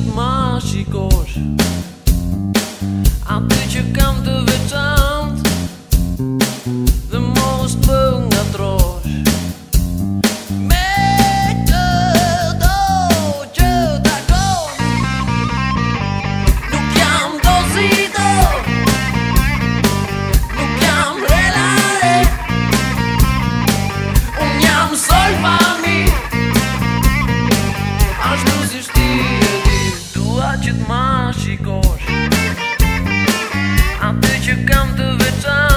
Mágicos, antes de chegar. që të ma shikosh Atë që kam të veçan